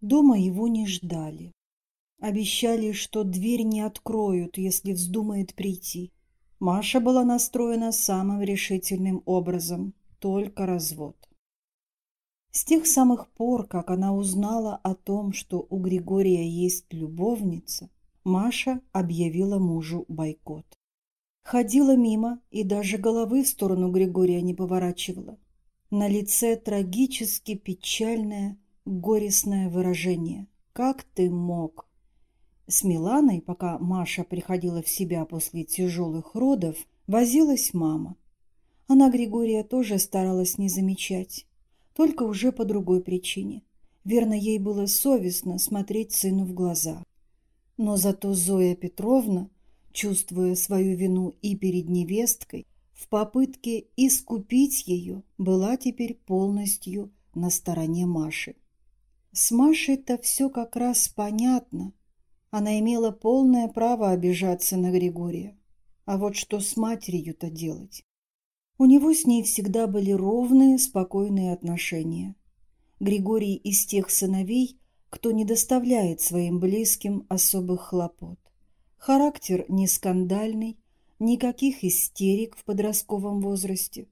Дома его не ждали. Обещали, что дверь не откроют, если вздумает прийти. Маша была настроена самым решительным образом, только развод. С тех самых пор, как она узнала о том, что у Григория есть любовница, Маша объявила мужу бойкот. Ходила мимо и даже головы в сторону Григория не поворачивала. На лице трагически печальное, горестное выражение. «Как ты мог?» С Миланой, пока Маша приходила в себя после тяжелых родов, возилась мама. Она Григория тоже старалась не замечать, только уже по другой причине. Верно, ей было совестно смотреть сыну в глаза. Но зато Зоя Петровна, чувствуя свою вину и перед невесткой, в попытке искупить ее, была теперь полностью на стороне Маши. С Машей-то все как раз понятно. Она имела полное право обижаться на Григория. А вот что с матерью-то делать? У него с ней всегда были ровные, спокойные отношения. Григорий из тех сыновей, кто не доставляет своим близким особых хлопот. Характер не скандальный, никаких истерик в подростковом возрасте,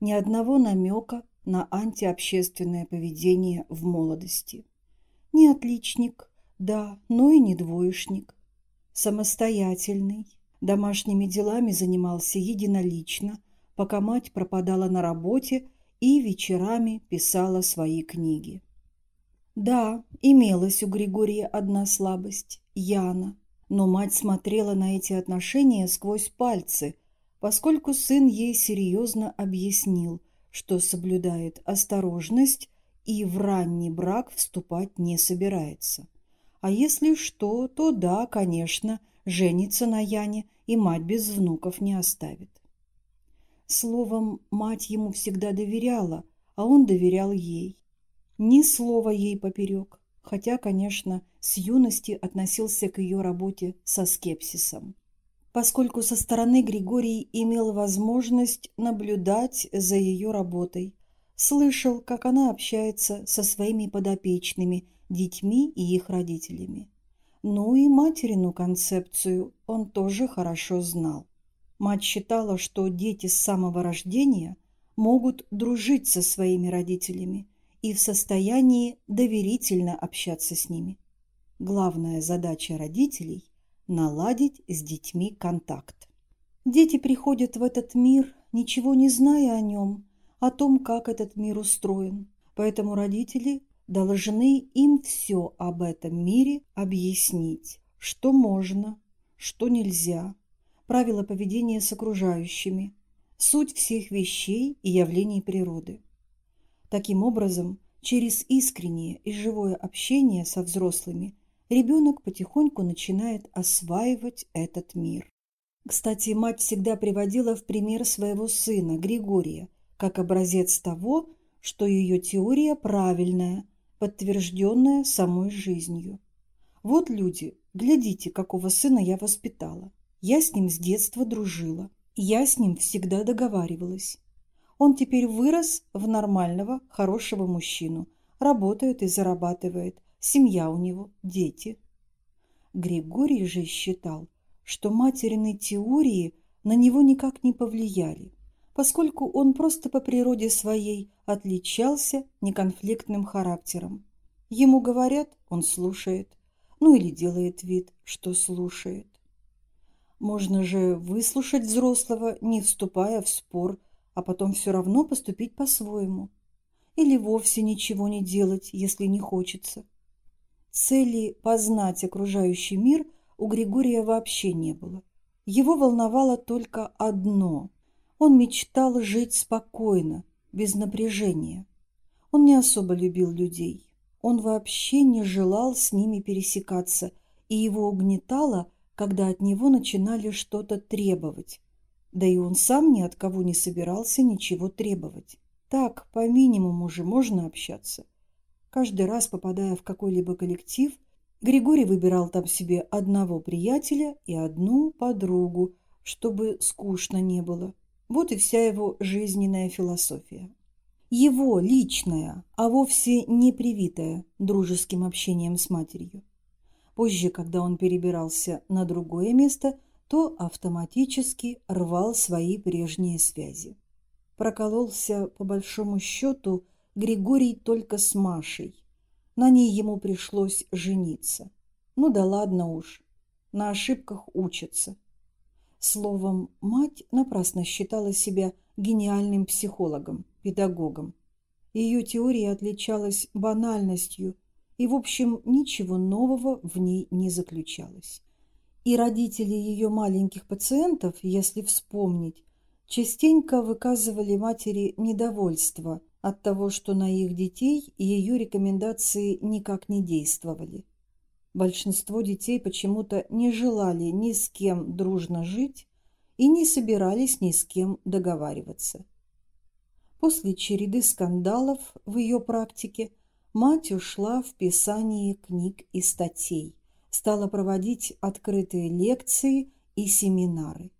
ни одного намека на антиобщественное поведение в молодости. Не отличник, да, но и не двоечник. Самостоятельный, домашними делами занимался единолично, пока мать пропадала на работе и вечерами писала свои книги. Да, имелась у Григория одна слабость – Яна. Но мать смотрела на эти отношения сквозь пальцы, поскольку сын ей серьезно объяснил, что соблюдает осторожность и в ранний брак вступать не собирается. А если что, то да, конечно, женится на Яне и мать без внуков не оставит. Словом, мать ему всегда доверяла, а он доверял ей. Ни слова ей поперек, хотя, конечно, с юности относился к ее работе со скепсисом. Поскольку со стороны Григорий имел возможность наблюдать за ее работой, слышал, как она общается со своими подопечными, детьми и их родителями. Ну и материну концепцию он тоже хорошо знал. Мать считала, что дети с самого рождения могут дружить со своими родителями, и в состоянии доверительно общаться с ними. Главная задача родителей – наладить с детьми контакт. Дети приходят в этот мир, ничего не зная о нем, о том, как этот мир устроен. Поэтому родители должны им все об этом мире объяснить, что можно, что нельзя, правила поведения с окружающими, суть всех вещей и явлений природы. Таким образом, через искреннее и живое общение со взрослыми ребенок потихоньку начинает осваивать этот мир. Кстати, мать всегда приводила в пример своего сына Григория как образец того, что ее теория правильная, подтвержденная самой жизнью. Вот люди, глядите, какого сына я воспитала. Я с ним с детства дружила. Я с ним всегда договаривалась. Он теперь вырос в нормального, хорошего мужчину, работает и зарабатывает, семья у него, дети. Григорий же считал, что материны теории на него никак не повлияли, поскольку он просто по природе своей отличался неконфликтным характером. Ему говорят, он слушает, ну или делает вид, что слушает. Можно же выслушать взрослого, не вступая в спор а потом все равно поступить по-своему. Или вовсе ничего не делать, если не хочется. Цели познать окружающий мир у Григория вообще не было. Его волновало только одно. Он мечтал жить спокойно, без напряжения. Он не особо любил людей. Он вообще не желал с ними пересекаться, и его угнетало, когда от него начинали что-то требовать. Да и он сам ни от кого не собирался ничего требовать. Так, по минимуму же можно общаться. Каждый раз, попадая в какой-либо коллектив, Григорий выбирал там себе одного приятеля и одну подругу, чтобы скучно не было. Вот и вся его жизненная философия. его личное, а вовсе не привитое дружеским общением с матерью. Позже, когда он перебирался на другое место, то автоматически рвал свои прежние связи. Прокололся, по большому счету, Григорий только с Машей. На ней ему пришлось жениться. Ну да ладно уж, на ошибках учатся. Словом, мать напрасно считала себя гениальным психологом, педагогом. Ее теория отличалась банальностью, и, в общем, ничего нового в ней не заключалось. И родители ее маленьких пациентов, если вспомнить, частенько выказывали матери недовольство от того, что на их детей ее рекомендации никак не действовали. Большинство детей почему-то не желали ни с кем дружно жить и не собирались ни с кем договариваться. После череды скандалов в ее практике мать ушла в писание книг и статей, стала проводить открытые лекции и семинары.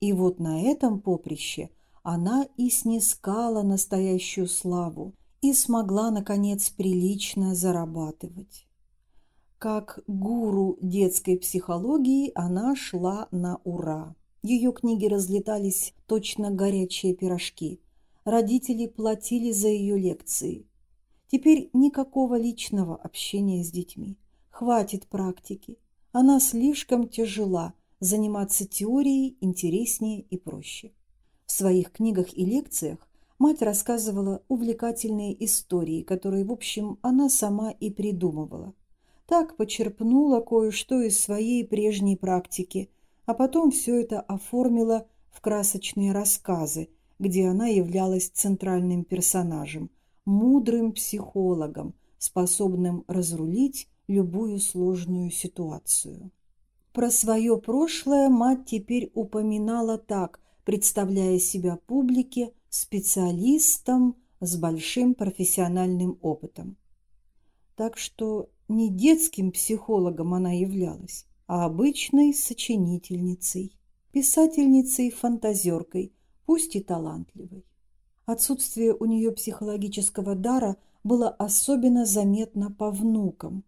И вот на этом поприще она и снискала настоящую славу и смогла, наконец, прилично зарабатывать. Как гуру детской психологии она шла на ура. Ее книги разлетались точно горячие пирожки. Родители платили за ее лекции. Теперь никакого личного общения с детьми. Хватит практики. Она слишком тяжела. Заниматься теорией интереснее и проще. В своих книгах и лекциях мать рассказывала увлекательные истории, которые, в общем, она сама и придумывала так почерпнула кое-что из своей прежней практики, а потом все это оформила в красочные рассказы, где она являлась центральным персонажем, мудрым психологом, способным разрулить любую сложную ситуацию. Про свое прошлое мать теперь упоминала так, представляя себя публике специалистом с большим профессиональным опытом. Так что не детским психологом она являлась, а обычной сочинительницей, писательницей-фантазеркой, пусть и талантливой. Отсутствие у нее психологического дара было особенно заметно по внукам.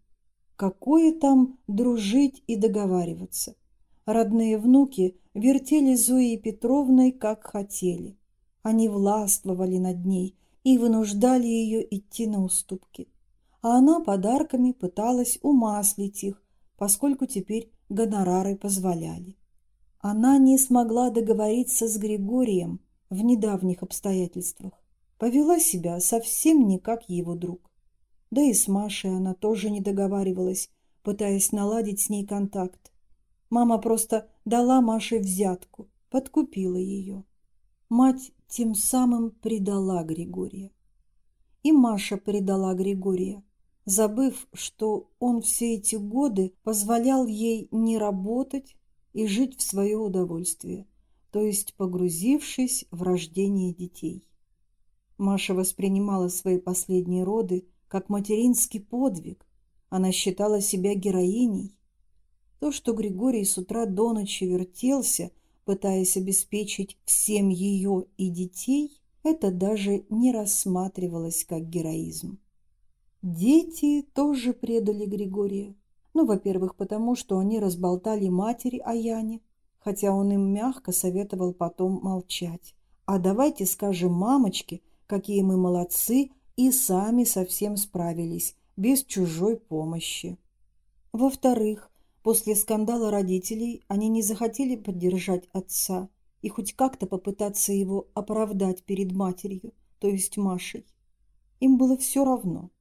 Какое там дружить и договариваться? Родные внуки вертели Зоей Петровной, как хотели. Они властвовали над ней и вынуждали ее идти на уступки а она подарками пыталась умаслить их, поскольку теперь гонорары позволяли. Она не смогла договориться с Григорием в недавних обстоятельствах. Повела себя совсем не как его друг. Да и с Машей она тоже не договаривалась, пытаясь наладить с ней контакт. Мама просто дала Маше взятку, подкупила ее. Мать тем самым предала Григория. И Маша предала Григория забыв, что он все эти годы позволял ей не работать и жить в свое удовольствие, то есть погрузившись в рождение детей. Маша воспринимала свои последние роды как материнский подвиг. Она считала себя героиней. То, что Григорий с утра до ночи вертелся, пытаясь обеспечить всем ее и детей, это даже не рассматривалось как героизм. Дети тоже предали Григория. Ну, во-первых, потому что они разболтали матери о Яне, хотя он им мягко советовал потом молчать. А давайте скажем мамочке, какие мы молодцы и сами совсем справились, без чужой помощи. Во-вторых, после скандала родителей они не захотели поддержать отца и хоть как-то попытаться его оправдать перед матерью, то есть Машей. Им было все равно –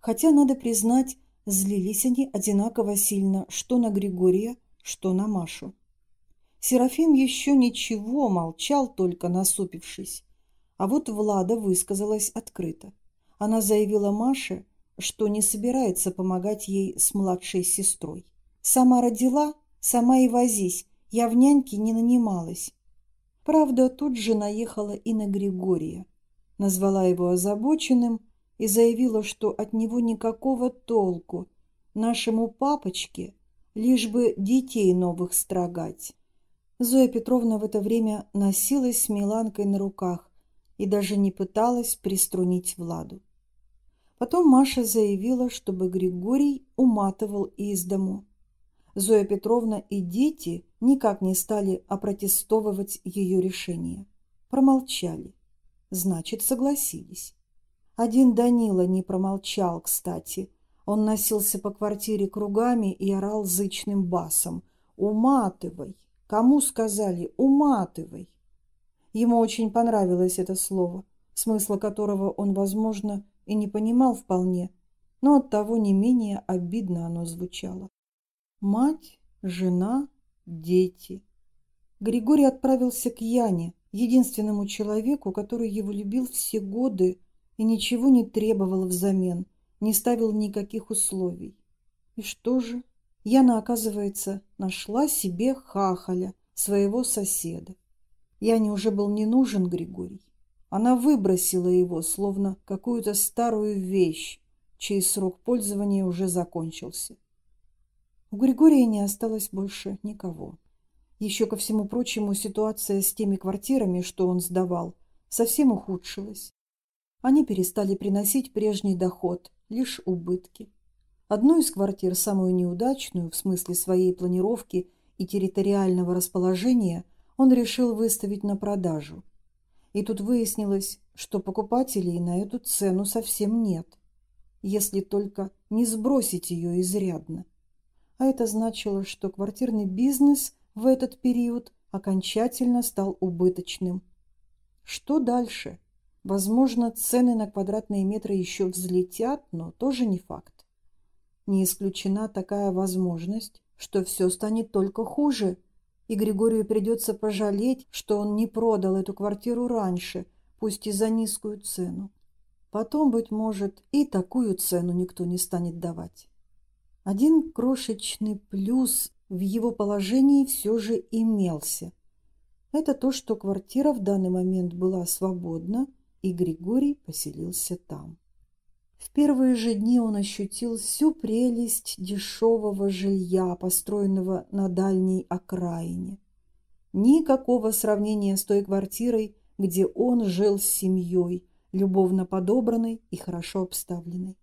хотя, надо признать, злились они одинаково сильно что на Григория, что на Машу. Серафим еще ничего, молчал только, насупившись. А вот Влада высказалась открыто. Она заявила Маше, что не собирается помогать ей с младшей сестрой. «Сама родила, сама и возись, я в няньке не нанималась». Правда, тут же наехала и на Григория. Назвала его озабоченным, и заявила, что от него никакого толку. Нашему папочке лишь бы детей новых строгать. Зоя Петровна в это время носилась с Миланкой на руках и даже не пыталась приструнить Владу. Потом Маша заявила, чтобы Григорий уматывал из дому. Зоя Петровна и дети никак не стали опротестовывать ее решение. Промолчали. Значит, согласились. Один Данила не промолчал, кстати. Он носился по квартире кругами и орал зычным басом. «Уматывай! Кому сказали? Уматывай!» Ему очень понравилось это слово, смысла которого он, возможно, и не понимал вполне, но оттого не менее обидно оно звучало. Мать, жена, дети. Григорий отправился к Яне, единственному человеку, который его любил все годы и ничего не требовал взамен, не ставил никаких условий. И что же? Яна, оказывается, нашла себе хахаля, своего соседа. Яне уже был не нужен Григорий. Она выбросила его, словно какую-то старую вещь, чей срок пользования уже закончился. У Григория не осталось больше никого. Еще ко всему прочему, ситуация с теми квартирами, что он сдавал, совсем ухудшилась. Они перестали приносить прежний доход, лишь убытки. Одну из квартир, самую неудачную в смысле своей планировки и территориального расположения, он решил выставить на продажу. И тут выяснилось, что покупателей на эту цену совсем нет, если только не сбросить ее изрядно. А это значило, что квартирный бизнес в этот период окончательно стал убыточным. Что дальше? Возможно, цены на квадратные метры еще взлетят, но тоже не факт. Не исключена такая возможность, что все станет только хуже, и Григорию придется пожалеть, что он не продал эту квартиру раньше, пусть и за низкую цену. Потом, быть может, и такую цену никто не станет давать. Один крошечный плюс в его положении все же имелся. Это то, что квартира в данный момент была свободна, и Григорий поселился там. В первые же дни он ощутил всю прелесть дешевого жилья, построенного на дальней окраине. Никакого сравнения с той квартирой, где он жил с семьей, любовно подобранной и хорошо обставленной.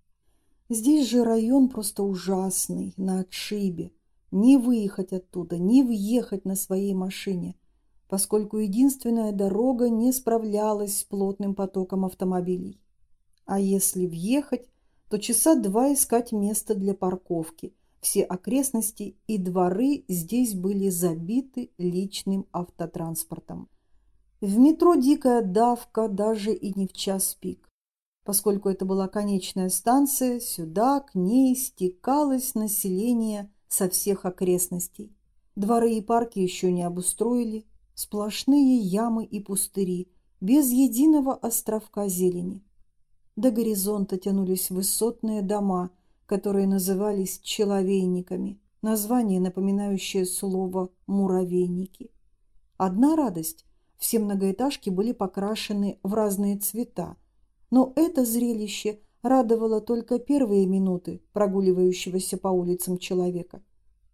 Здесь же район просто ужасный, на отшибе. Не выехать оттуда, не въехать на своей машине, поскольку единственная дорога не справлялась с плотным потоком автомобилей. А если въехать, то часа два искать место для парковки. Все окрестности и дворы здесь были забиты личным автотранспортом. В метро дикая давка даже и не в час пик. Поскольку это была конечная станция, сюда к ней стекалось население со всех окрестностей. Дворы и парки еще не обустроили, сплошные ямы и пустыри, без единого островка зелени. До горизонта тянулись высотные дома, которые назывались человейниками, название, напоминающее слово «муравейники». Одна радость – все многоэтажки были покрашены в разные цвета, но это зрелище радовало только первые минуты прогуливающегося по улицам человека.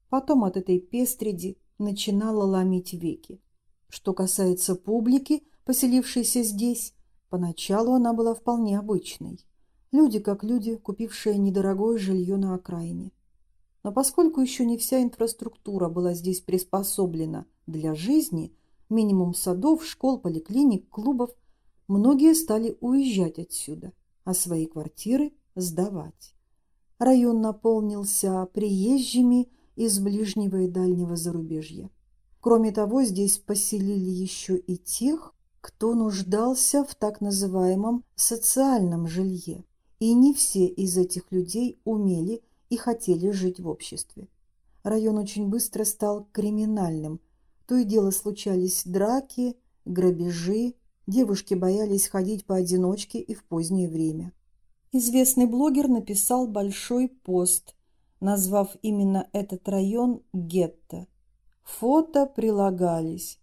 Потом от этой пестреди начинало ломить веки. Что касается публики, поселившейся здесь, Поначалу она была вполне обычной. Люди как люди, купившие недорогое жилье на окраине. Но поскольку еще не вся инфраструктура была здесь приспособлена для жизни, минимум садов, школ, поликлиник, клубов, многие стали уезжать отсюда, а свои квартиры сдавать. Район наполнился приезжими из ближнего и дальнего зарубежья. Кроме того, здесь поселили еще и тех, кто нуждался в так называемом социальном жилье, и не все из этих людей умели и хотели жить в обществе. Район очень быстро стал криминальным. То и дело случались драки, грабежи, девушки боялись ходить поодиночке и в позднее время. Известный блогер написал большой пост, назвав именно этот район гетто. Фото прилагались.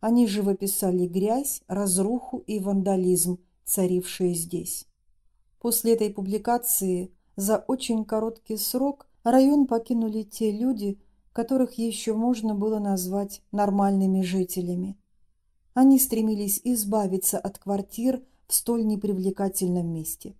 Они живописали грязь, разруху и вандализм, царившие здесь. После этой публикации за очень короткий срок район покинули те люди, которых еще можно было назвать нормальными жителями. Они стремились избавиться от квартир в столь непривлекательном месте.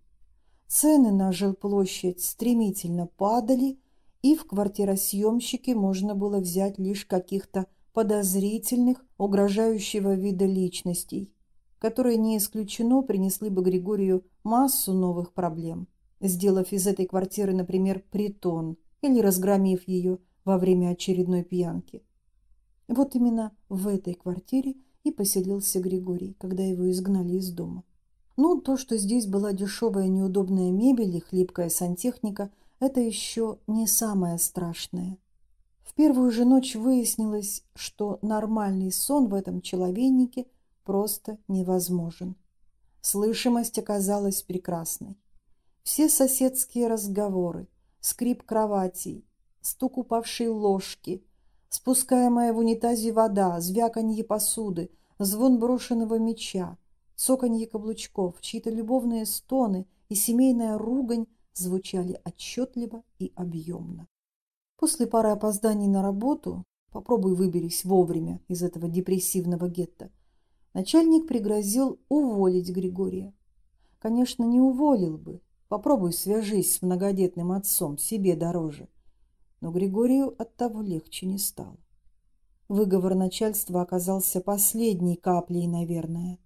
Цены на жилплощадь стремительно падали, и в квартиросъемщики можно было взять лишь каких-то подозрительных, угрожающего вида личностей, которые не исключено принесли бы Григорию массу новых проблем, сделав из этой квартиры, например, притон или разгромив ее во время очередной пьянки. Вот именно в этой квартире и поселился Григорий, когда его изгнали из дома. Ну, то, что здесь была дешевая неудобная мебель и хлипкая сантехника, это еще не самое страшное. В первую же ночь выяснилось, что нормальный сон в этом человейнике просто невозможен. Слышимость оказалась прекрасной. Все соседские разговоры, скрип кроватей, стук упавшей ложки, спускаемая в унитазе вода, звяканье посуды, звон брошенного меча, цоканье каблучков, чьи-то любовные стоны и семейная ругань звучали отчетливо и объемно. После пары опозданий на работу, попробуй выберись вовремя из этого депрессивного гетто, начальник пригрозил уволить Григория. Конечно, не уволил бы, попробуй свяжись с многодетным отцом, себе дороже. Но Григорию от того легче не стало. Выговор начальства оказался последней каплей, наверное.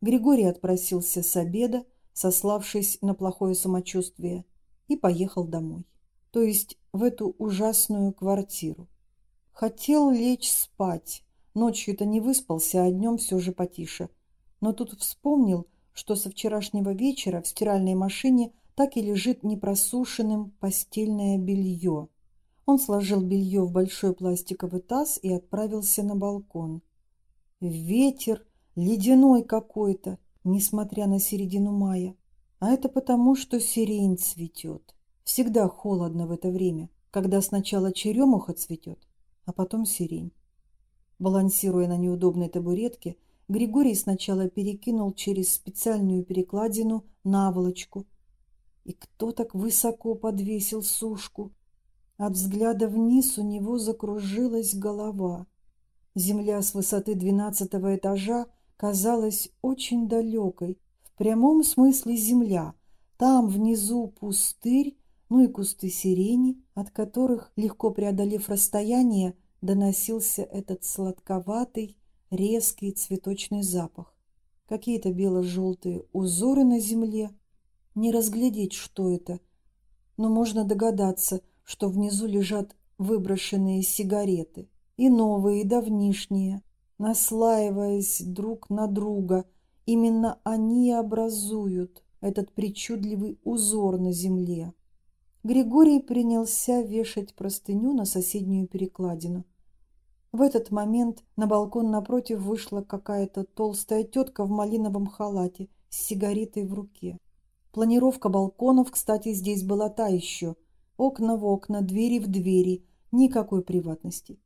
Григорий отпросился с обеда, сославшись на плохое самочувствие, и поехал домой то есть в эту ужасную квартиру. Хотел лечь спать. Ночью-то не выспался, а днем все же потише. Но тут вспомнил, что со вчерашнего вечера в стиральной машине так и лежит непросушенным постельное белье. Он сложил белье в большой пластиковый таз и отправился на балкон. Ветер ледяной какой-то, несмотря на середину мая. А это потому, что сирень цветет. Всегда холодно в это время, когда сначала черемуха цветет, а потом сирень. Балансируя на неудобной табуретке, Григорий сначала перекинул через специальную перекладину наволочку. И кто так высоко подвесил сушку? От взгляда вниз у него закружилась голова. Земля с высоты двенадцатого этажа казалась очень далекой. В прямом смысле земля. Там внизу пустырь, ну и кусты сирени, от которых, легко преодолев расстояние, доносился этот сладковатый, резкий цветочный запах. Какие-то бело-желтые узоры на земле. Не разглядеть, что это, но можно догадаться, что внизу лежат выброшенные сигареты, и новые, и давнишние, наслаиваясь друг на друга. Именно они образуют этот причудливый узор на земле. Григорий принялся вешать простыню на соседнюю перекладину. В этот момент на балкон напротив вышла какая-то толстая тетка в малиновом халате с сигаретой в руке. Планировка балконов, кстати, здесь была та еще. Окна в окна, двери в двери, никакой приватности.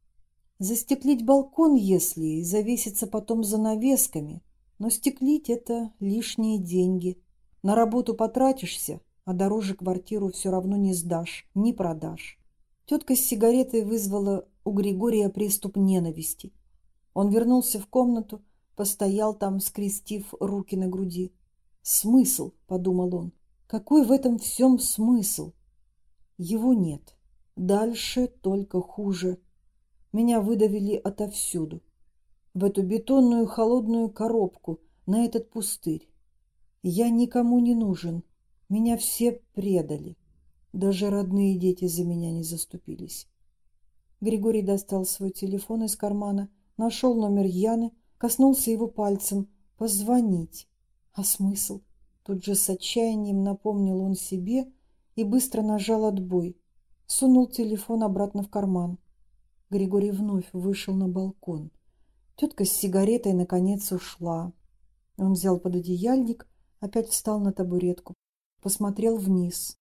Застеклить балкон, если, и завеситься потом занавесками. Но стеклить – это лишние деньги. На работу потратишься, а дороже квартиру все равно не сдашь, не продашь. Тетка с сигаретой вызвала у Григория приступ ненависти. Он вернулся в комнату, постоял там, скрестив руки на груди. «Смысл?» – подумал он. «Какой в этом всем смысл?» Его нет. Дальше только хуже. Меня выдавили отовсюду. В эту бетонную холодную коробку, на этот пустырь. Я никому не нужен, меня все предали. Даже родные дети за меня не заступились. Григорий достал свой телефон из кармана, нашел номер Яны, коснулся его пальцем. Позвонить. А смысл? Тут же с отчаянием напомнил он себе и быстро нажал отбой. Сунул телефон обратно в карман. Григорий вновь вышел на балкон. Тетка с сигаретой наконец ушла. Он взял пододеяльник, опять встал на табуретку, посмотрел вниз.